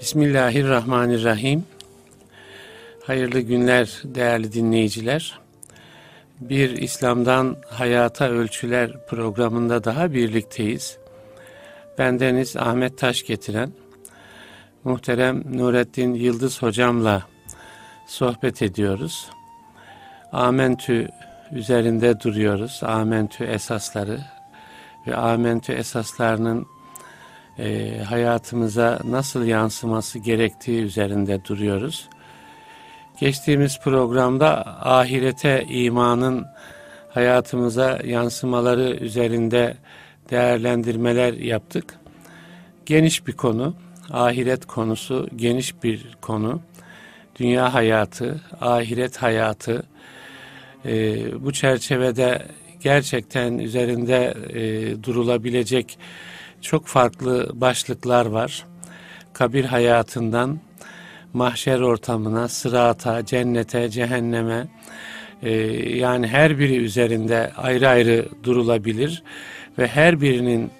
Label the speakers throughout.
Speaker 1: Bismillahirrahmanirrahim. Hayırlı günler değerli dinleyiciler. Bir İslam'dan Hayata Ölçüler programında daha birlikteyiz. Bendeniz Ahmet Taş getiren muhterem Nurettin Yıldız hocamla sohbet ediyoruz. Amentü üzerinde duruyoruz. Amentü esasları ve amentü esaslarının e, hayatımıza nasıl yansıması gerektiği üzerinde duruyoruz. Geçtiğimiz programda ahirete imanın hayatımıza yansımaları üzerinde değerlendirmeler yaptık. Geniş bir konu, ahiret konusu geniş bir konu. Dünya hayatı, ahiret hayatı, e, bu çerçevede gerçekten üzerinde e, durulabilecek çok farklı başlıklar var. Kabir hayatından mahşer ortamına, sırata, cennete, cehenneme e, yani her biri üzerinde ayrı ayrı durulabilir ve her birinin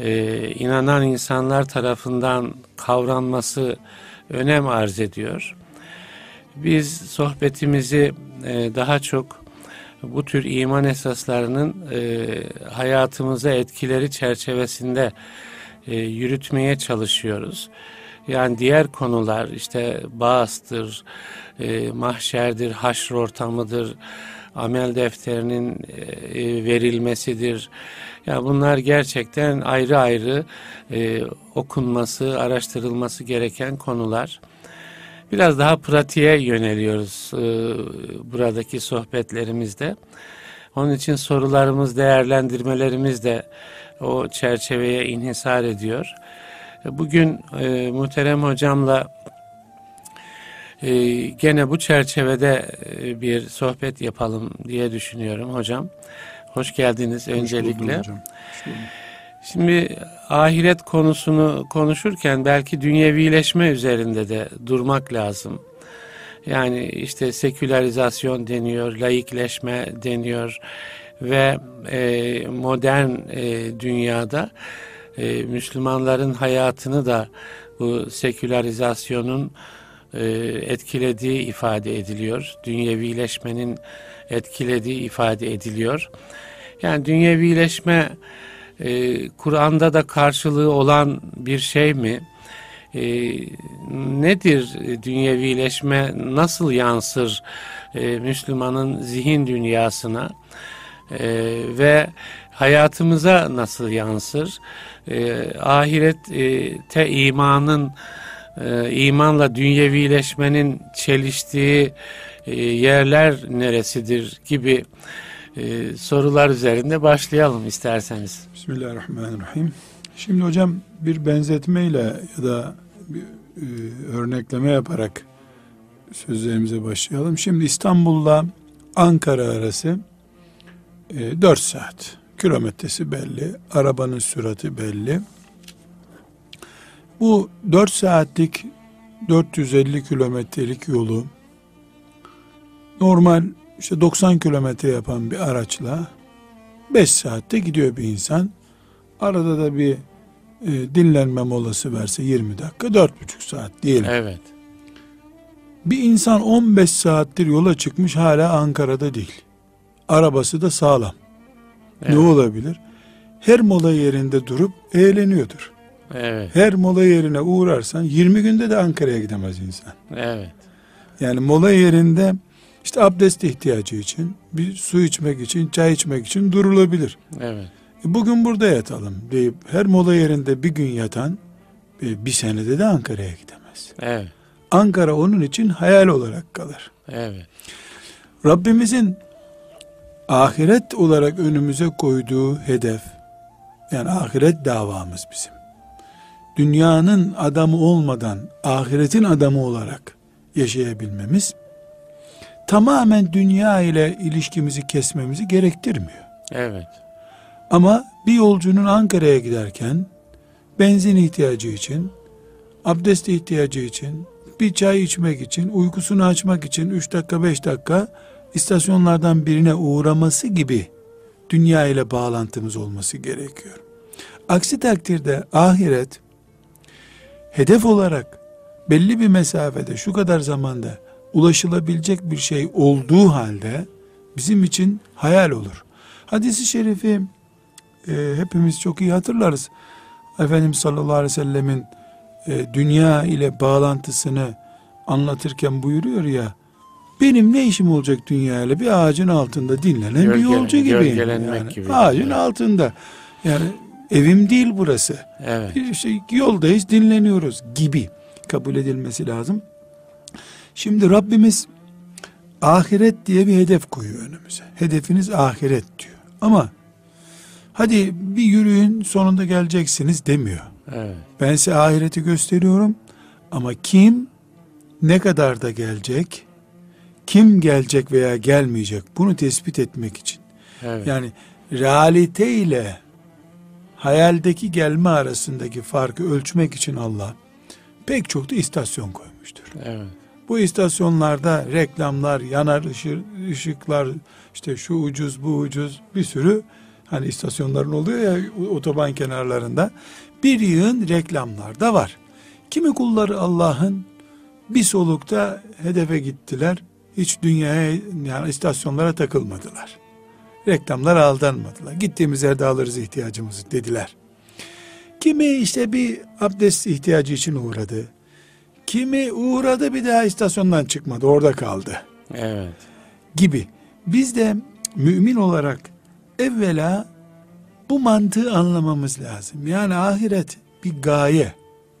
Speaker 1: e, inanan insanlar tarafından kavranması önem arz ediyor. Biz sohbetimizi e, daha çok bu tür iman esaslarının e, hayatımıza etkileri çerçevesinde e, yürütmeye çalışıyoruz. Yani diğer konular işte bağıstır, e, mahşerdir, haşr ortamıdır, amel defterinin e, verilmesidir. Ya yani bunlar gerçekten ayrı ayrı e, okunması, araştırılması gereken konular. Biraz daha pratiğe yöneliyoruz e, buradaki sohbetlerimizde. Onun için sorularımız, değerlendirmelerimiz de o çerçeveye inhisar ediyor. Bugün e, muhterem hocamla e, gene bu çerçevede e, bir sohbet yapalım diye düşünüyorum hocam. Hoş geldiniz Hoş öncelikle. Hocam. Hoş Şimdi ahiret konusunu konuşurken belki dünyevileşme üzerinde de durmak lazım. Yani işte sekülerizasyon deniyor, laikleşme deniyor ve e, modern e, dünyada e, Müslümanların hayatını da bu sekülerizasyonun e, etkilediği ifade ediliyor. Dünyevileşmenin etkilediği ifade ediliyor. Yani dünyevileşme e, Kur'an'da da karşılığı olan bir şey mi? E, nedir dünyevileşme? Nasıl yansır e, Müslümanın zihin dünyasına? E, ve hayatımıza nasıl yansır? E, ahirette imanın e, imanla dünyevileşmenin çeliştiği e, yerler neresidir gibi e, sorular üzerinde başlayalım isterseniz.
Speaker 2: Bismillahirrahmanirrahim. Şimdi hocam bir benzetmeyle ya da bir e, örnekleme yaparak sözlerimize başlayalım. Şimdi İstanbul'la Ankara arası e, 4 saat. Kilometresi belli, arabanın sürati belli. Bu 4 saatlik 450 kilometrelik yolu normal işte 90 kilometre yapan bir araçla 5 saatte gidiyor bir insan. Arada da bir e, dinlenme molası verse 20 dakika 4,5 saat diyelim.
Speaker 1: Evet.
Speaker 2: Bir insan 15 saattir yola çıkmış hala Ankara'da değil. Arabası da sağlam. Evet. Ne olabilir? Her mola yerinde durup eğleniyordur.
Speaker 1: Evet.
Speaker 2: Her mola yerine uğrarsan 20 günde de Ankara'ya gidemez insan.
Speaker 1: Evet.
Speaker 2: Yani mola yerinde işte abdest ihtiyacı için, bir su içmek için, çay içmek için durulabilir.
Speaker 1: Evet.
Speaker 2: E bugün burada yatalım deyip her mola yerinde bir gün yatan e, bir senede de Ankara'ya gidemez.
Speaker 1: Evet.
Speaker 2: Ankara onun için hayal olarak kalır.
Speaker 1: Evet.
Speaker 2: Rabbimizin ahiret olarak önümüze koyduğu hedef, yani ahiret davamız bizim. Dünyanın adamı olmadan ahiretin adamı olarak yaşayabilmemiz tamamen dünya ile ilişkimizi kesmemizi gerektirmiyor.
Speaker 1: Evet.
Speaker 2: Ama bir yolcunun Ankara'ya giderken benzin ihtiyacı için, abdest ihtiyacı için, bir çay içmek için, uykusunu açmak için 3 dakika 5 dakika istasyonlardan birine uğraması gibi dünya ile bağlantımız olması gerekiyor. Aksi takdirde ahiret hedef olarak belli bir mesafede şu kadar zamanda ulaşılabilecek bir şey olduğu halde bizim için hayal olur. Hadisi şerifi e, hepimiz çok iyi hatırlarız. Efendimiz sallallahu aleyhi ve sellemin e, dünya ile bağlantısını anlatırken buyuruyor ya benim ne işim olacak dünya ile bir ağacın altında dinlenen
Speaker 1: Gölge-
Speaker 2: bir yolcu gibi. Yani
Speaker 1: gibi.
Speaker 2: Ağacın
Speaker 1: Evet.
Speaker 2: altında. Yani evim değil burası.
Speaker 1: Evet.
Speaker 2: Bir şey yoldayız dinleniyoruz gibi kabul edilmesi lazım. Şimdi Rabbimiz ahiret diye bir hedef koyuyor önümüze. Hedefiniz ahiret diyor. Ama hadi bir yürüyün sonunda geleceksiniz demiyor.
Speaker 1: Evet.
Speaker 2: Ben size ahireti gösteriyorum ama kim ne kadar da gelecek, kim gelecek veya gelmeyecek bunu tespit etmek için.
Speaker 1: Evet.
Speaker 2: Yani realite ile hayaldeki gelme arasındaki farkı ölçmek için Allah pek çok da istasyon koymuştur.
Speaker 1: Evet.
Speaker 2: Bu istasyonlarda reklamlar, yanar ışık, ışıklar, işte şu ucuz bu ucuz bir sürü hani istasyonların oluyor ya otoban kenarlarında bir yığın reklamlar da var. Kimi kulları Allah'ın bir solukta hedefe gittiler. Hiç dünyaya yani istasyonlara takılmadılar. Reklamlara aldanmadılar. Gittiğimiz yerde alırız ihtiyacımızı dediler. Kimi işte bir abdest ihtiyacı için uğradı. Kimi uğradı bir daha istasyondan çıkmadı orada kaldı
Speaker 1: Evet.
Speaker 2: gibi. Biz de mümin olarak evvela bu mantığı anlamamız lazım. Yani ahiret bir gaye.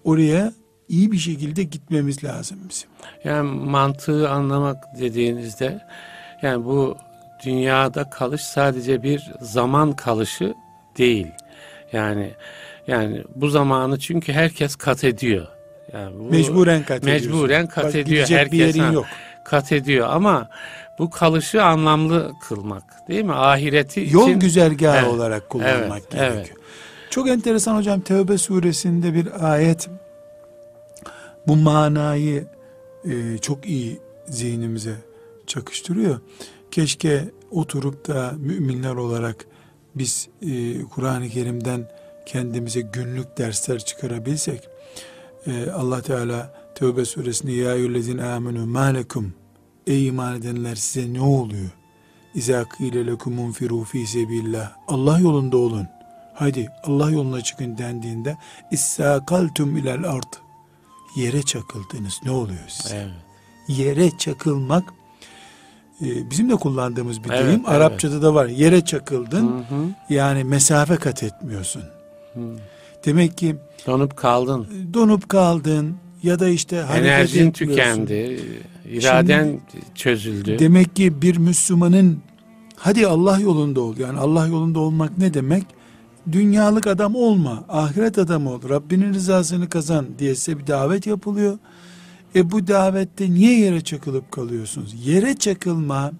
Speaker 2: Oraya iyi bir şekilde gitmemiz lazım bizim.
Speaker 1: Yani mantığı anlamak dediğinizde yani bu dünyada kalış sadece bir zaman kalışı değil. Yani yani bu zamanı çünkü herkes kat ediyor. Yani bu
Speaker 2: Mecburen kat ediyorsun.
Speaker 1: Mecburen kat
Speaker 2: Bak,
Speaker 1: ediyor. Herkes
Speaker 2: bir yerin
Speaker 1: ha,
Speaker 2: yok.
Speaker 1: kat ediyor ama bu kalışı anlamlı kılmak değil mi? Ahireti
Speaker 2: Yol
Speaker 1: için
Speaker 2: güzergahı
Speaker 1: Evet,
Speaker 2: olarak kullanmak
Speaker 1: evet,
Speaker 2: gerekiyor.
Speaker 1: evet.
Speaker 2: Çok enteresan hocam Tevbe suresinde bir ayet bu manayı e, çok iyi zihnimize çakıştırıyor. Keşke oturup da müminler olarak biz e, Kur'an-ı Kerim'den kendimize günlük dersler çıkarabilsek. E, Allah Teala Tevbe suresinde ya eyyühellezine amenu malekum ey iman edenler size ne oluyor? İza kıyle lekum unfiru fi sebillah. Allah yolunda olun. Haydi Allah yoluna çıkın dendiğinde İssakaltum ilel ard. Yere çakıldınız. Ne oluyor size?
Speaker 1: Evet.
Speaker 2: Yere çakılmak e, bizim de kullandığımız bir
Speaker 1: Evet,
Speaker 2: deyim.
Speaker 1: evet.
Speaker 2: Arapçada da var. Yere çakıldın.
Speaker 1: Hı hı.
Speaker 2: Yani mesafe kat etmiyorsun.
Speaker 1: Hı.
Speaker 2: Demek ki
Speaker 1: Donup kaldın.
Speaker 2: donup kaldın ya da işte
Speaker 1: Enerjin tükendi. iraden çözüldü.
Speaker 2: Demek ki bir Müslümanın hadi Allah yolunda ol. Yani Allah yolunda olmak ne demek? Dünyalık adam olma, ahiret adamı ol, Rabbinin rızasını kazan diye size bir davet yapılıyor. E bu davette niye yere çakılıp kalıyorsunuz? Yere çakılma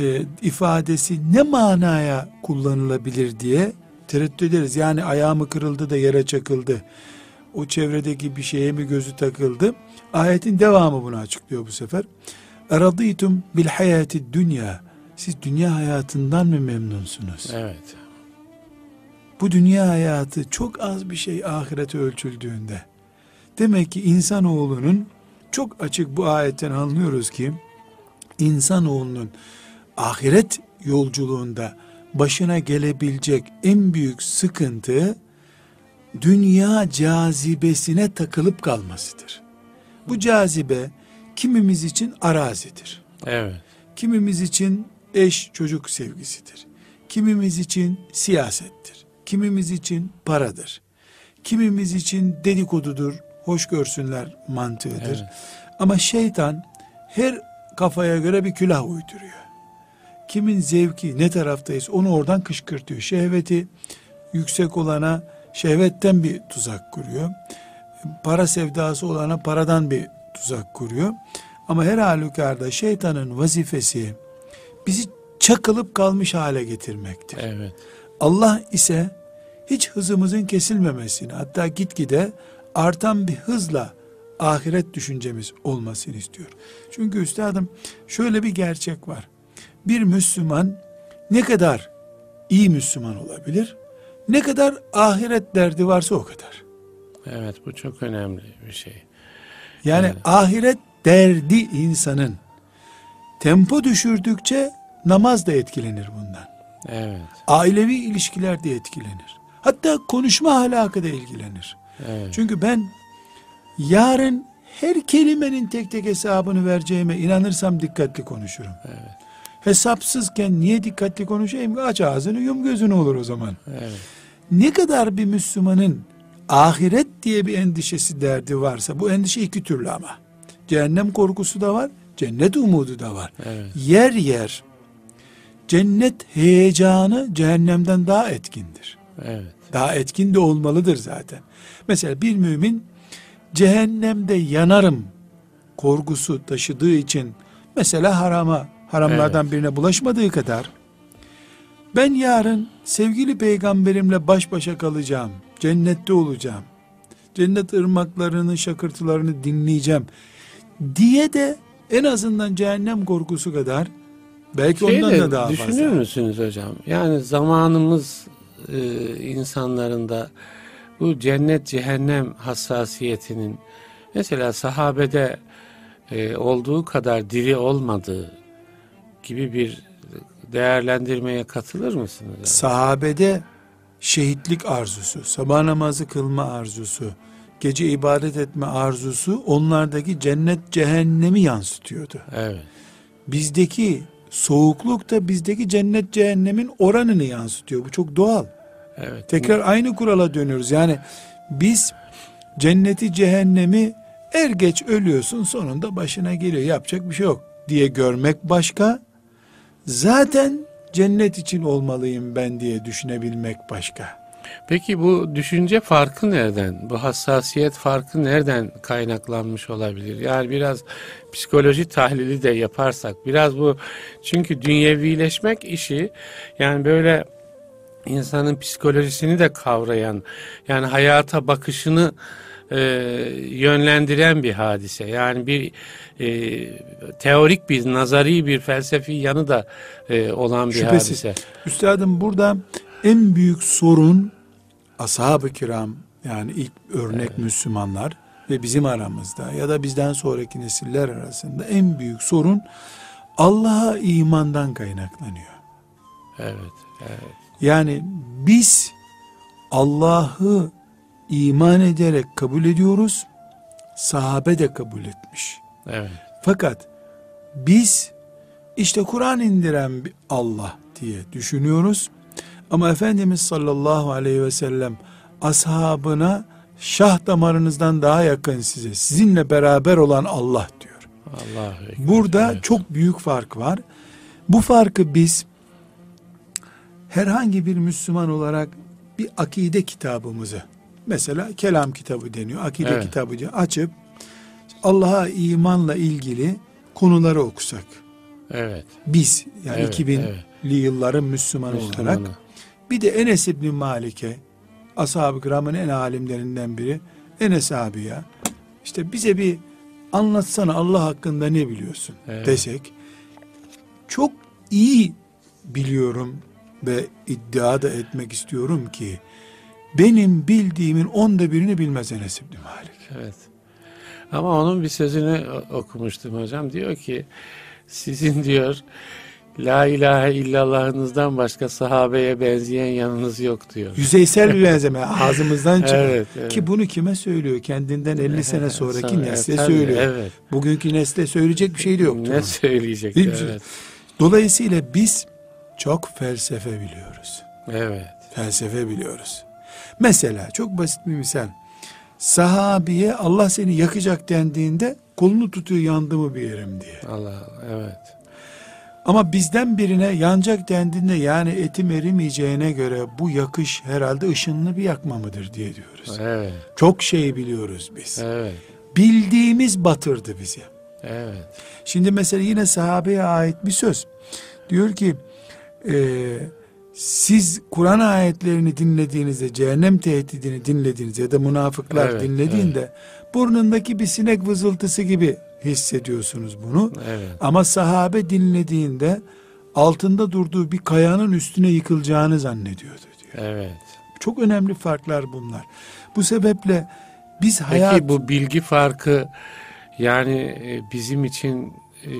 Speaker 2: e, ifadesi ne manaya kullanılabilir diye tereddüt ederiz. Yani ayağımı kırıldı da yere çakıldı. O çevredeki bir şeye mi gözü takıldı? Ayetin devamı bunu açıklıyor bu sefer. Eraditum bil hayati dünya. Siz dünya hayatından mı memnunsunuz?
Speaker 1: Evet.
Speaker 2: Bu dünya hayatı çok az bir şey ahirete ölçüldüğünde. Demek ki insanoğlunun çok açık bu ayetten anlıyoruz ki insanoğlunun ahiret yolculuğunda başına gelebilecek en büyük sıkıntı dünya cazibesine takılıp kalmasıdır. Bu cazibe kimimiz için arazidir.
Speaker 1: Evet.
Speaker 2: Kimimiz için eş çocuk sevgisidir. Kimimiz için siyasettir. Kimimiz için paradır. Kimimiz için dedikodudur, hoş görsünler mantığıdır.
Speaker 1: Evet.
Speaker 2: Ama şeytan her kafaya göre bir külah uyduruyor. Kimin zevki ne taraftayız onu oradan kışkırtıyor. Şehveti yüksek olana şehvetten bir tuzak kuruyor. Para sevdası olana paradan bir tuzak kuruyor. Ama her halükarda şeytanın vazifesi bizi çakılıp kalmış hale getirmektir.
Speaker 1: Evet.
Speaker 2: Allah ise hiç hızımızın kesilmemesini hatta gitgide artan bir hızla ahiret düşüncemiz olmasını istiyor. Çünkü üstadım şöyle bir gerçek var. Bir Müslüman ne kadar iyi Müslüman olabilir? Ne kadar ahiret derdi varsa o kadar.
Speaker 1: Evet bu çok önemli bir şey.
Speaker 2: Yani
Speaker 1: Evet.
Speaker 2: ahiret derdi insanın tempo düşürdükçe namaz da etkilenir bundan.
Speaker 1: Evet.
Speaker 2: Ailevi ilişkiler de etkilenir. Hatta konuşma ahlakı da ilgilenir.
Speaker 1: Evet.
Speaker 2: Çünkü ben yarın her kelimenin tek tek hesabını vereceğime inanırsam dikkatli konuşurum. Hesapsızken niye dikkatli konuşayım? Aç ağzını yum gözünü olur o zaman.
Speaker 1: Evet.
Speaker 2: Ne kadar bir Müslümanın ahiret diye bir endişesi derdi varsa bu endişe iki türlü ama. Cehennem korkusu da var, cennet umudu da var.
Speaker 1: Evet.
Speaker 2: Yer yer cennet heyecanı cehennemden daha etkindir.
Speaker 1: Evet.
Speaker 2: Daha etkin de olmalıdır zaten. Mesela bir mümin cehennemde yanarım korkusu taşıdığı için mesela harama, haramlardan birine bulaşmadığı kadar ben yarın sevgili peygamberimle baş başa kalacağım, cennette olacağım, cennet ırmaklarının şakırtılarını dinleyeceğim diye de en azından cehennem korkusu kadar belki
Speaker 1: Şey
Speaker 2: ondan
Speaker 1: de
Speaker 2: da daha
Speaker 1: düşünür
Speaker 2: fazla.
Speaker 1: müsünüz hocam? Yani zamanımız e, insanlarında bu cennet cehennem hassasiyetinin mesela sahabede e, olduğu kadar diri olmadığı gibi bir değerlendirmeye katılır mısınız? hocam?
Speaker 2: Sahabede şehitlik arzusu, sabah namazı kılma arzusu, gece ibadet etme arzusu onlardaki cennet cehennemi yansıtıyordu.
Speaker 1: Evet.
Speaker 2: Bizdeki soğukluk da bizdeki cennet cehennemin oranını yansıtıyor. Bu çok doğal.
Speaker 1: Evet.
Speaker 2: Tekrar aynı kurala dönüyoruz. Yani biz cenneti cehennemi er geç ölüyorsun sonunda başına geliyor. Yapacak bir şey yok diye görmek başka. Zaten cennet için olmalıyım ben diye düşünebilmek başka.
Speaker 1: Peki bu düşünce farkı nereden? Bu hassasiyet farkı nereden kaynaklanmış olabilir? Yani biraz psikoloji tahlili de yaparsak biraz bu çünkü dünyevileşmek işi yani böyle insanın psikolojisini de kavrayan yani hayata bakışını e, yönlendiren bir hadise. Yani bir e, teorik bir, nazari bir felsefi yanı da e, olan bir
Speaker 2: Şüphesiz.
Speaker 1: hadise.
Speaker 2: Üstadım burada en büyük sorun ashab-ı kiram yani ilk örnek Müslümanlar ve bizim aramızda ya da bizden sonraki nesiller arasında en büyük sorun Allah'a imandan kaynaklanıyor.
Speaker 1: Evet, evet.
Speaker 2: Yani biz Allah'ı iman ederek kabul ediyoruz. Sahabe de kabul etmiş.
Speaker 1: Evet.
Speaker 2: Fakat biz işte Kur'an indiren bir Allah diye düşünüyoruz. Ama Efendimiz sallallahu aleyhi ve sellem ashabına şah damarınızdan daha yakın size, sizinle beraber olan Allah diyor.
Speaker 1: Ekber.
Speaker 2: Burada
Speaker 1: Evet.
Speaker 2: çok büyük fark var. Bu farkı biz herhangi bir Müslüman olarak bir akide kitabımızı mesela kelam kitabı deniyor. Akide
Speaker 1: Evet.
Speaker 2: kitabı diyor. Açıp Allah'a imanla ilgili konuları okusak.
Speaker 1: Evet.
Speaker 2: Biz yani
Speaker 1: Evet,
Speaker 2: 2000'li
Speaker 1: evet.
Speaker 2: yılların Müslümanı,
Speaker 1: Müslümanı.
Speaker 2: olarak bir de Enes İbni Malik'e ashab-ı kiramın en alimlerinden biri Enes abi ya işte bize bir anlatsana Allah hakkında ne biliyorsun
Speaker 1: Evet.
Speaker 2: desek çok iyi biliyorum ve iddia da etmek istiyorum ki benim bildiğimin onda birini bilmez Enes İbni Malik.
Speaker 1: Evet. Ama onun bir sözünü okumuştum hocam. Diyor ki sizin diyor La ilahe illallahınızdan başka sahabeye benzeyen yanınız yok diyor.
Speaker 2: Yüzeysel bir benzeme ağzımızdan çıkıyor.
Speaker 1: Evet, evet.
Speaker 2: Ki bunu kime söylüyor? Kendinden 50 sene sonraki
Speaker 1: Sonra-
Speaker 2: nesle
Speaker 1: tabii,
Speaker 2: söylüyor.
Speaker 1: Evet.
Speaker 2: Bugünkü nesle söyleyecek bir şey de yoktur.
Speaker 1: Ne söyleyecek? Evet.
Speaker 2: Dolayısıyla biz çok felsefe biliyoruz.
Speaker 1: Evet.
Speaker 2: Felsefe biliyoruz. Mesela çok basit bir misal. Sahabiye Allah seni yakacak dendiğinde kolunu tutuyor yandı mı bir yerim diye.
Speaker 1: Allah evet.
Speaker 2: Ama bizden birine yanacak dendiğinde yani etim erimeyeceğine göre bu yakış herhalde ışınlı bir yakma mıdır diye diyoruz.
Speaker 1: Evet.
Speaker 2: Çok şey biliyoruz biz.
Speaker 1: Evet.
Speaker 2: Bildiğimiz batırdı bizi.
Speaker 1: Evet.
Speaker 2: Şimdi mesela yine sahabeye ait bir söz. Diyor ki e, siz Kur'an ayetlerini dinlediğinizde cehennem tehdidini dinlediğinizde ya da münafıklar
Speaker 1: Evet,
Speaker 2: dinlediğinde burnundaki bir sinek vızıltısı gibi hissediyorsunuz bunu.
Speaker 1: Evet.
Speaker 2: Ama sahabe dinlediğinde altında durduğu bir kayanın üstüne yıkılacağını zannediyordu diyor.
Speaker 1: Evet.
Speaker 2: Çok önemli farklar bunlar. Bu sebeple biz hayat
Speaker 1: Peki bu bilgi farkı Yani e, bizim için e,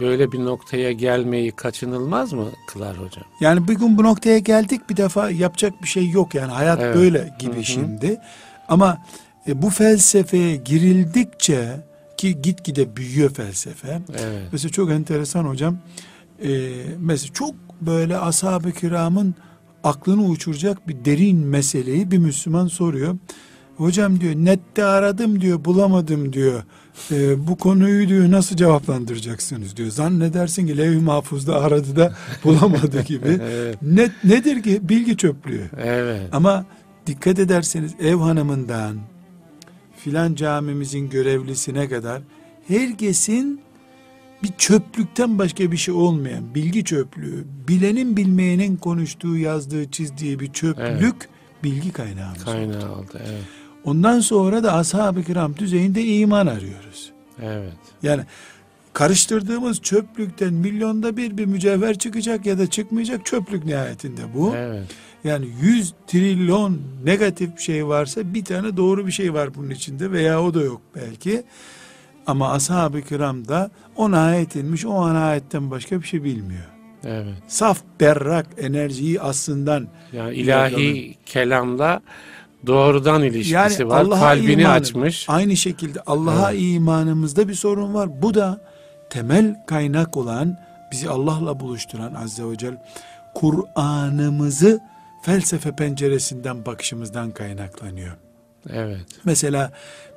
Speaker 1: böyle bir noktaya gelmeyi kaçınılmaz mı kılar hocam?
Speaker 2: Yani bugün bu noktaya geldik bir defa yapacak bir şey yok yani hayat
Speaker 1: Evet.
Speaker 2: böyle gibi
Speaker 1: Hı hı.
Speaker 2: şimdi. Ama e, bu felsefeye girildikçe ki gitgide büyüyor felsefe.
Speaker 1: Evet.
Speaker 2: Mesela çok enteresan hocam. E, mesela çok böyle ashab-ı kiramın aklını uçuracak bir derin meseleyi bir Müslüman soruyor. Hocam diyor nette aradım diyor bulamadım diyor. E, bu konuyu diyor nasıl cevaplandıracaksınız diyor. Zannedersin ki levh-i mahfuzda aradı da bulamadı gibi.
Speaker 1: Evet.
Speaker 2: Net nedir ki bilgi çöplüğü.
Speaker 1: Evet.
Speaker 2: Ama dikkat ederseniz ev hanımından filan camimizin görevlisine kadar herkesin bir çöplükten başka bir şey olmayan bilgi çöplüğü, bilenin bilmeyenin konuştuğu, yazdığı, çizdiği bir çöplük bilgi kaynağımız.
Speaker 1: Kaynağı oldu. Evet.
Speaker 2: Ondan sonra da ashab-ı kiram düzeyinde iman arıyoruz.
Speaker 1: Evet.
Speaker 2: Yani karıştırdığımız çöplükten milyonda bir bir mücevher çıkacak ya da çıkmayacak çöplük nihayetinde bu.
Speaker 1: Evet.
Speaker 2: Yani 100 trilyon negatif şey varsa bir tane doğru bir şey var bunun içinde veya o da yok belki. Ama ashab-ı kiram da ona ayet inmiş o an ayetten başka bir şey bilmiyor.
Speaker 1: Evet.
Speaker 2: Saf berrak enerjiyi aslından
Speaker 1: Yani ilahi kelamla doğrudan ilişkisi
Speaker 2: yani
Speaker 1: var.
Speaker 2: Allah'a
Speaker 1: Kalbini
Speaker 2: imanı-
Speaker 1: açmış.
Speaker 2: Aynı şekilde Allah'a imanımızda bir sorun var. Bu da temel kaynak olan bizi Allah'la buluşturan Azze ve Celle Kur'an'ımızı felsefe penceresinden bakışımızdan kaynaklanıyor.
Speaker 1: Evet.
Speaker 2: Mesela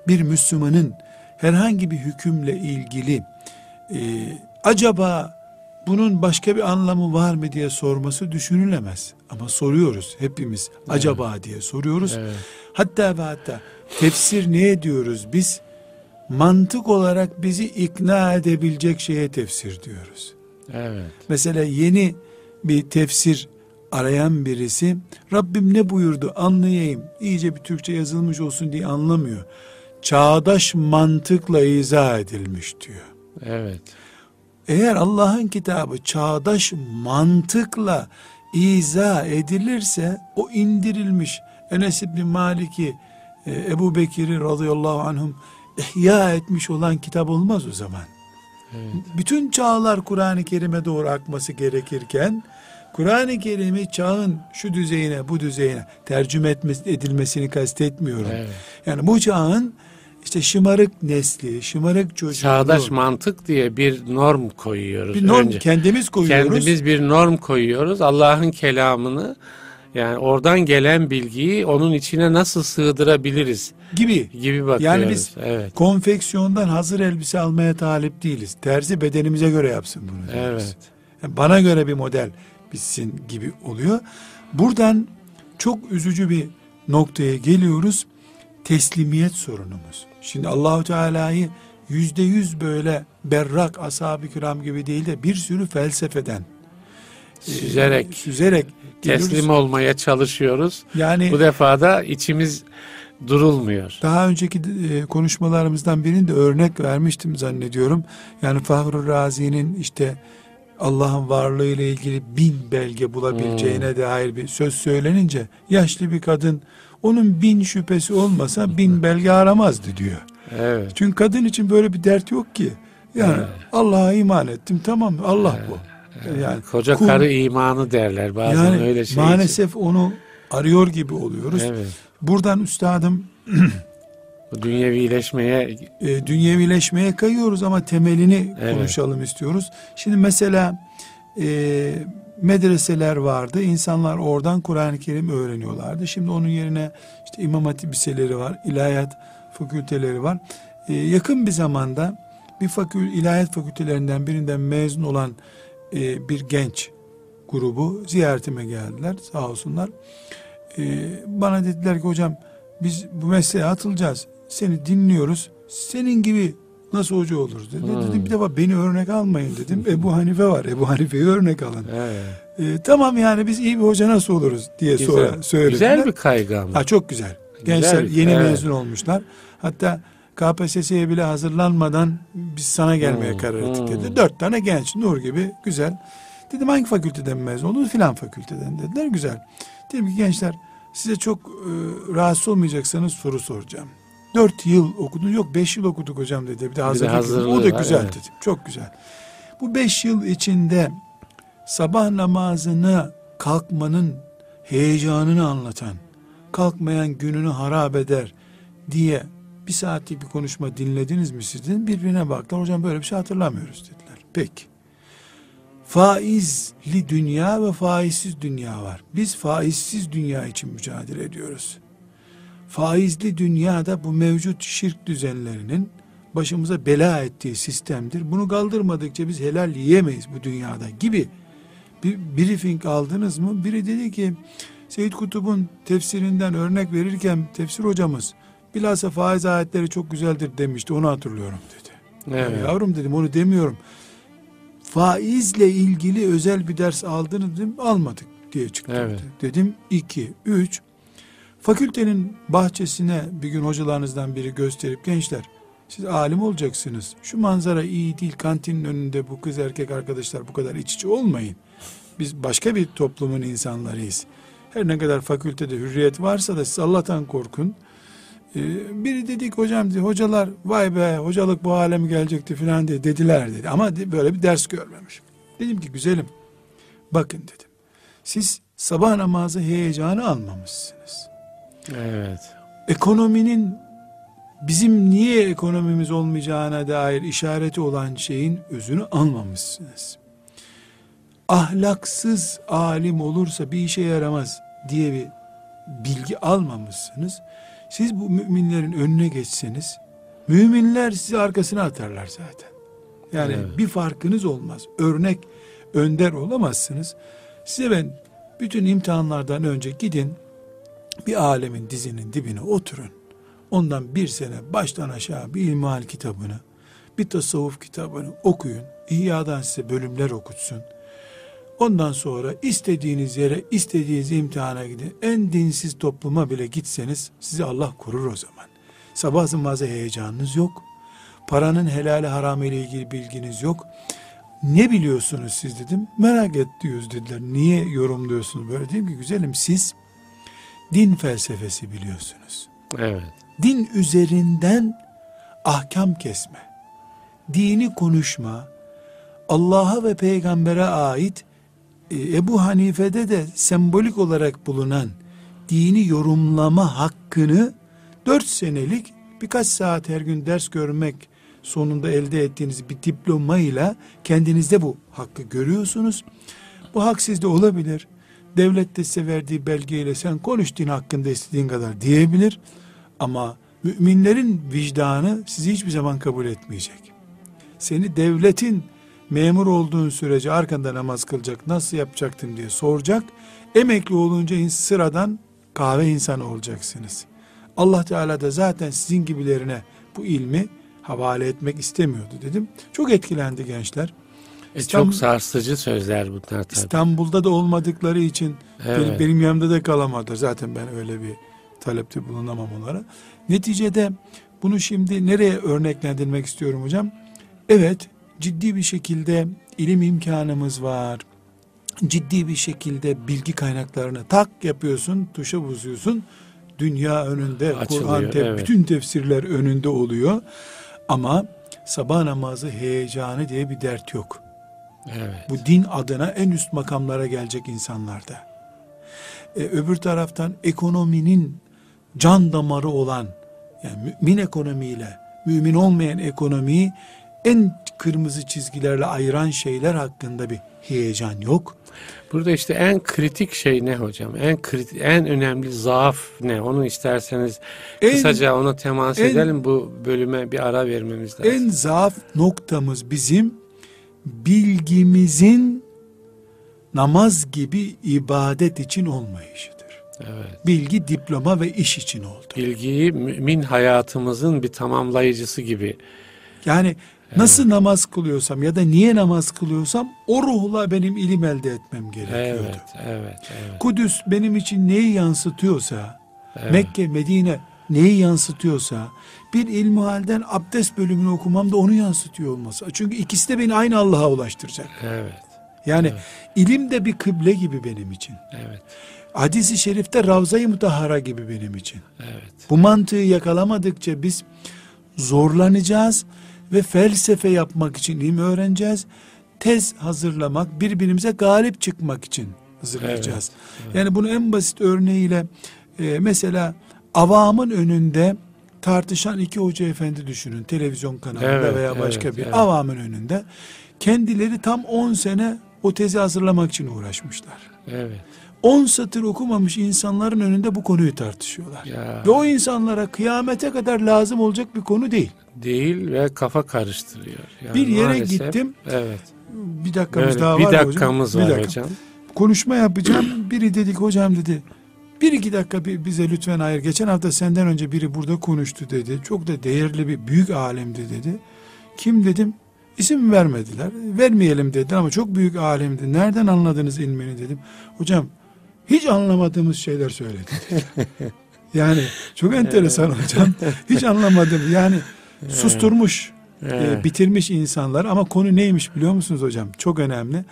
Speaker 2: bir Müslümanın herhangi bir hükümle ilgili e, acaba bunun başka bir anlamı var mı diye sorması düşünülemez. Ama soruyoruz hepimiz acaba diye soruyoruz.
Speaker 1: Evet.
Speaker 2: Hatta ve hatta tefsir ne diyoruz biz? Mantık olarak bizi ikna edebilecek şeye tefsir diyoruz.
Speaker 1: Evet.
Speaker 2: Mesela yeni bir tefsir arayan birisi Rabbim ne buyurdu anlayayım iyice bir Türkçe yazılmış olsun diye anlamıyor. Çağdaş mantıkla izah edilmiş diyor.
Speaker 1: Evet.
Speaker 2: Eğer Allah'ın kitabı çağdaş mantıkla izah edilirse o indirilmiş Enes İbni Malik'i e, Ebu Bekir'i radıyallahu anhum ihya etmiş olan kitap olmaz o zaman.
Speaker 1: Evet.
Speaker 2: Bütün çağlar Kur'an-ı Kerim'e doğru akması gerekirken Kur'an-ı Kerim'i çağın şu düzeyine bu düzeyine tercüme etmesi, edilmesini kastetmiyorum.
Speaker 1: Evet.
Speaker 2: Yani bu çağın işte şımarık nesli, şımarık çocuğu.
Speaker 1: Çağdaş mantık diye bir norm koyuyoruz.
Speaker 2: bir norm
Speaker 1: önce.
Speaker 2: kendimiz koyuyoruz.
Speaker 1: Kendimiz bir norm koyuyoruz. Allah'ın kelamını yani oradan gelen bilgiyi onun içine nasıl sığdırabiliriz
Speaker 2: gibi.
Speaker 1: gibi bakıyoruz.
Speaker 2: Yani biz
Speaker 1: evet.
Speaker 2: konfeksiyondan hazır elbise almaya talip değiliz. Terzi bedenimize göre yapsın bunu. diyoruz.
Speaker 1: Evet.
Speaker 2: Yani bana göre bir model bitsin gibi oluyor. Buradan çok üzücü bir noktaya geliyoruz. Teslimiyet sorunumuz. Şimdi Allahu Teala'yı yüzde yüz böyle berrak ashab-ı kiram gibi değil de bir sürü felsefeden e,
Speaker 1: Süzerek,
Speaker 2: süzerek geliyoruz.
Speaker 1: teslim olmaya çalışıyoruz.
Speaker 2: Yani
Speaker 1: Bu defa da içimiz durulmuyor.
Speaker 2: Daha önceki e, konuşmalarımızdan birinde örnek vermiştim zannediyorum. Yani Fahru Razi'nin işte Allah'ın varlığı ile ilgili bin belge bulabileceğine dair bir söz söylenince yaşlı bir kadın onun bin şüphesi olmasa bin belge aramazdı diyor.
Speaker 1: Evet.
Speaker 2: Çünkü kadın için böyle bir dert yok ki. Yani Allah'a iman ettim tamam mı? Allah bu. Yani
Speaker 1: Koca
Speaker 2: kul-
Speaker 1: karı imanı derler bazen
Speaker 2: yani
Speaker 1: öyle şey. için.
Speaker 2: maalesef onu arıyor gibi oluyoruz.
Speaker 1: Evet.
Speaker 2: Buradan üstadım
Speaker 1: Bu dünyevileşmeye
Speaker 2: e, dünyevileşmeye kayıyoruz ama temelini
Speaker 1: Evet.
Speaker 2: konuşalım istiyoruz. Şimdi mesela e, medreseler vardı. İnsanlar oradan Kur'an-ı Kerim öğreniyorlardı. Şimdi onun yerine işte İmam Hatip liseleri var, ilahiyat fakülteleri var. E, yakın bir zamanda bir fakül ilahiyat fakültelerinden birinden mezun olan e, bir genç grubu ziyaretime geldiler sağ olsunlar. E, bana dediler ki hocam biz bu mesleğe atılacağız. Seni dinliyoruz. Senin gibi nasıl hoca oluruz dedi.
Speaker 1: Hmm.
Speaker 2: Dedim bir defa beni örnek almayın dedim. Ebu Hanife var. Ebu Hanife'yi örnek alın.
Speaker 1: evet.
Speaker 2: E, tamam yani biz iyi bir hoca nasıl oluruz diye sonra
Speaker 1: güzel,
Speaker 2: söylediler.
Speaker 1: güzel bir kaygı ama.
Speaker 2: Ha, çok güzel.
Speaker 1: Güzel
Speaker 2: Gençler
Speaker 1: bir-
Speaker 2: yeni
Speaker 1: evet.
Speaker 2: mezun olmuşlar. Hatta KPSS'ye bile hazırlanmadan biz sana gelmeye
Speaker 1: Hmm,
Speaker 2: karar ettik dedi.
Speaker 1: hmm.
Speaker 2: Dört tane genç Nur gibi güzel. Dedim hangi fakülteden mezun oldunuz? Filan fakülteden dediler. Güzel. Dedim ki gençler size çok e, rahatsız olmayacaksanız soru soracağım. Dört yıl okudun yok beş yıl okuduk hocam dedi. Bir de hazırlık.
Speaker 1: hazırlığı
Speaker 2: o da güzel
Speaker 1: evet.
Speaker 2: dedim. Çok güzel. Bu beş yıl içinde sabah namazına kalkmanın heyecanını anlatan, kalkmayan gününü harap eder diye bir saatlik bir konuşma dinlediniz mi siz? Dedim. Birbirine baktılar. Hocam böyle bir şey hatırlamıyoruz dediler. Peki. Faizli dünya ve faizsiz dünya var. Biz faizsiz dünya için mücadele ediyoruz. Faizli dünyada bu mevcut şirk düzenlerinin başımıza bela ettiği sistemdir. Bunu kaldırmadıkça biz helal yiyemeyiz bu dünyada gibi bir briefing aldınız mı? Biri dedi ki Seyyid Kutub'un tefsirinden örnek verirken tefsir hocamız bilhassa faiz ayetleri çok güzeldir demişti onu hatırlıyorum dedi.
Speaker 1: Evet.
Speaker 2: Yavrum dedim onu demiyorum. Faizle ilgili özel bir ders aldınız dedim almadık diye çıktı.
Speaker 1: Evet.
Speaker 2: Dedim iki, üç. Fakültenin bahçesine bir gün hocalarınızdan biri gösterip gençler siz alim olacaksınız. Şu manzara iyi değil. Kantinin önünde bu kız erkek arkadaşlar bu kadar iç içe olmayın. Biz başka bir toplumun insanlarıyız. Her ne kadar fakültede hürriyet varsa da siz Allah'tan korkun. Ee, biri dedik hocam dedi, hocalar vay be hocalık bu hale mi gelecekti filan diye dediler dedi. Ama böyle bir ders görmemiş. Dedim ki güzelim bakın dedim. Siz sabah namazı heyecanı almamışsınız.
Speaker 1: Evet.
Speaker 2: Ekonominin bizim niye ekonomimiz olmayacağına dair işareti olan şeyin özünü almamışsınız. Ahlaksız alim olursa bir işe yaramaz diye bir bilgi almamışsınız. Siz bu müminlerin önüne geçseniz müminler sizi arkasına atarlar zaten. Yani
Speaker 1: Evet.
Speaker 2: bir farkınız olmaz. Örnek önder olamazsınız. Size ben bütün imtihanlardan önce gidin bir alemin dizinin dibine oturun. Ondan bir sene baştan aşağı bir ilmihal kitabını, bir tasavvuf kitabını okuyun. İhya'dan size bölümler okutsun. Ondan sonra istediğiniz yere, istediğiniz imtihana gidin. En dinsiz topluma bile gitseniz sizi Allah korur o zaman. Sabah namazı heyecanınız yok. Paranın helali haramı ile ilgili bilginiz yok. Ne biliyorsunuz siz dedim. Merak et dediler. Niye yorumluyorsunuz böyle dedim ki güzelim siz din felsefesi biliyorsunuz.
Speaker 1: Evet.
Speaker 2: Din üzerinden ahkam kesme, dini konuşma, Allah'a ve peygambere ait e, Ebu Hanife'de de sembolik olarak bulunan dini yorumlama hakkını dört senelik birkaç saat her gün ders görmek sonunda elde ettiğiniz bir diplomayla kendinizde bu hakkı görüyorsunuz. Bu hak sizde olabilir. Devlet de size verdiği belgeyle sen konuş din hakkında istediğin kadar diyebilir. Ama müminlerin vicdanı sizi hiçbir zaman kabul etmeyecek. Seni devletin memur olduğun sürece arkanda namaz kılacak, nasıl yapacaktım diye soracak. Emekli olunca sıradan kahve insanı olacaksınız. Allah Teala da zaten sizin gibilerine bu ilmi havale etmek istemiyordu dedim. Çok etkilendi gençler.
Speaker 1: E,
Speaker 2: İstanbul-
Speaker 1: çok sarsıcı sözler bunlar tabii.
Speaker 2: İstanbul'da da olmadıkları için benim,
Speaker 1: Evet.
Speaker 2: benim yanımda da kalamadılar. Zaten ben öyle bir talepte bulunamam onlara. Neticede bunu şimdi nereye örneklendirmek istiyorum hocam? Evet, ciddi bir şekilde ilim imkanımız var. Ciddi bir şekilde bilgi kaynaklarını tak yapıyorsun, tuşa bozuyorsun. Dünya önünde, Kur'an, tef-
Speaker 1: evet.
Speaker 2: bütün tefsirler önünde oluyor. Ama sabah namazı heyecanı diye bir dert yok.
Speaker 1: Evet.
Speaker 2: Bu din adına en üst makamlara gelecek insanlarda. E, öbür taraftan ekonominin can damarı olan yani mümin ekonomiyle mümin olmayan ekonomiyi en kırmızı çizgilerle ayıran şeyler hakkında bir heyecan yok.
Speaker 1: Burada işte en kritik şey ne hocam? En kritik, en önemli zaaf ne? Onu isterseniz
Speaker 2: En-
Speaker 1: kısaca ona temas
Speaker 2: en-
Speaker 1: edelim. Bu bölüme bir ara vermemiz lazım.
Speaker 2: En zaaf noktamız bizim bilgimizin namaz gibi ibadet için olmayışıdır.
Speaker 1: Evet.
Speaker 2: Bilgi diploma ve iş için oldu.
Speaker 1: Bilgiyi mümin hayatımızın bir tamamlayıcısı gibi.
Speaker 2: Yani nasıl namaz kılıyorsam ya da niye namaz kılıyorsam o ruhla benim ilim elde etmem gerekiyordu.
Speaker 1: Evet, evet, evet.
Speaker 2: Kudüs benim için neyi yansıtıyorsa,
Speaker 1: Evet.
Speaker 2: Mekke, Medine neyi yansıtıyorsa, bir ilmihalden abdest bölümünü okumam da onu yansıtıyor olması. Çünkü ikisi de beni aynı Allah'a ulaştıracak.
Speaker 1: Evet,
Speaker 2: Yani
Speaker 1: Evet.
Speaker 2: ilim de bir kıble gibi benim için.
Speaker 1: evet.
Speaker 2: Hadis-i şerifte Ravza-i Mutahhara gibi benim için.
Speaker 1: Evet.
Speaker 2: Bu mantığı yakalamadıkça biz zorlanacağız ve felsefe yapmak için ilim öğreneceğiz. Tez hazırlamak, birbirimize galip çıkmak için hazırlayacağız. Yani bunu en basit örneğiyle e, mesela avamın önünde tartışan iki hoca efendi düşünün. Televizyon kanalında
Speaker 1: Evet,
Speaker 2: veya başka
Speaker 1: evet,
Speaker 2: bir
Speaker 1: evet.
Speaker 2: avamın önünde. Kendileri tam 10 sene o tezi hazırlamak için uğraşmışlar.
Speaker 1: Evet.
Speaker 2: 10 satır okumamış insanların önünde bu konuyu tartışıyorlar.
Speaker 1: Ya
Speaker 2: Ve o insanlara kıyamete kadar lazım olacak bir konu değil.
Speaker 1: değil ve kafa karıştırıyor. Yani
Speaker 2: bir yere
Speaker 1: maalesef-
Speaker 2: gittim.
Speaker 1: Evet.
Speaker 2: Bir dakikamız
Speaker 1: Böyle
Speaker 2: daha
Speaker 1: bir
Speaker 2: var mı
Speaker 1: dakikamız
Speaker 2: hocam.
Speaker 1: var
Speaker 2: Bir dakika.
Speaker 1: hocam.
Speaker 2: Konuşma yapacağım. Biri dedik hocam dedi. Bir iki dakika bir- bize lütfen hayır. Geçen hafta senden önce biri burada konuştu dedi. Çok da değerli bir büyük alemdi dedi. Kim dedim. İsim vermediler. Vermeyelim dediler ama çok büyük alemdi. Nereden anladınız ilmini dedim. Hocam hiç anlamadığımız şeyler söyledi. yani çok enteresan hocam. Hiç anlamadım. Yani susturmuş. e, bitirmiş insanlar ama konu neymiş biliyor musunuz hocam? Çok önemli.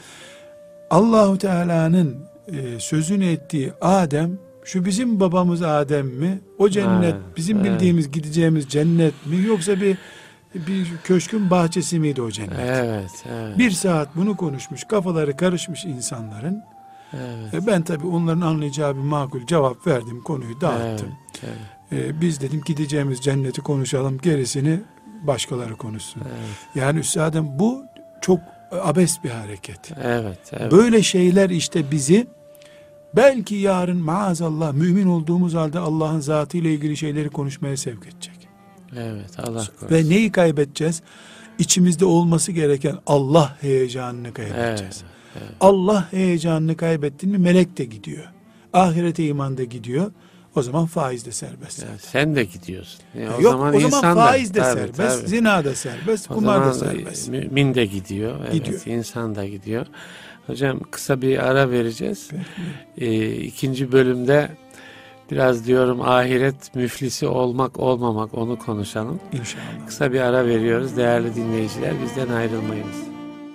Speaker 2: Allahu Teala'nın e, sözünü ettiği Adem şu bizim babamız Adem mi? O cennet
Speaker 1: Ha,
Speaker 2: bizim
Speaker 1: evet.
Speaker 2: bildiğimiz gideceğimiz cennet mi yoksa bir bir köşkün bahçesi miydi o cennet?
Speaker 1: Evet, evet.
Speaker 2: Bir saat bunu konuşmuş, kafaları karışmış insanların.
Speaker 1: evet.
Speaker 2: E, ben tabii onların anlayacağı bir makul cevap verdim, konuyu dağıttım.
Speaker 1: Evet, evet,
Speaker 2: E, biz dedim gideceğimiz cenneti konuşalım, gerisini başkaları konuşsun.
Speaker 1: evet,
Speaker 2: Yani üstadım bu çok abes bir hareket.
Speaker 1: evet, evet.
Speaker 2: Böyle şeyler işte bizi belki yarın maazallah mümin olduğumuz halde Allah'ın zatıyla ilgili şeyleri konuşmaya sevk edecek.
Speaker 1: Evet, Allah korusun.
Speaker 2: Ve neyi kaybedeceğiz? İçimizde olması gereken Allah heyecanını kaybedeceğiz.
Speaker 1: Evet, evet.
Speaker 2: Allah heyecanını kaybettin mi melek de gidiyor. Ahirete iman da gidiyor. O zaman faiz de serbest.
Speaker 1: Ya sen de gidiyorsun. Ya o
Speaker 2: Yok
Speaker 1: zaman
Speaker 2: o zaman
Speaker 1: insan
Speaker 2: faiz de
Speaker 1: Tabii,
Speaker 2: serbest,
Speaker 1: tabii.
Speaker 2: zina da serbest,
Speaker 1: O
Speaker 2: kumar da serbest.
Speaker 1: Mümin de gidiyor. Evet,
Speaker 2: Gidiyor.
Speaker 1: insan da gidiyor. Hocam kısa bir ara vereceğiz. Ee, ikinci bölümde biraz diyorum ahiret müflisi olmak olmamak onu konuşalım.
Speaker 2: İnşallah.
Speaker 1: Kısa bir ara veriyoruz değerli dinleyiciler. Bizden ayrılmayınız.